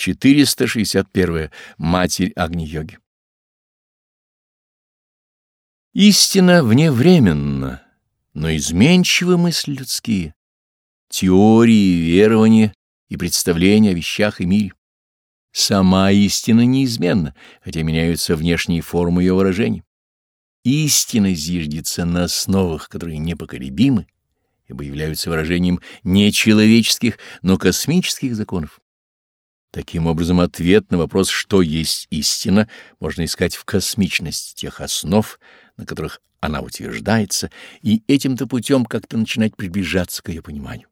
461. Матерь Агни-йоги. Истина вневременна, но изменчивы мысли людские, теории, верования и представления о вещах и мире. Сама истина неизменна, хотя меняются внешние формы ее выражений. Истина зиждется на основах, которые непоколебимы, ибо являются выражением не человеческих, но космических законов. Таким образом, ответ на вопрос, что есть истина, можно искать в космичности тех основ, на которых она утверждается, и этим-то путем как-то начинать приближаться к ее пониманию.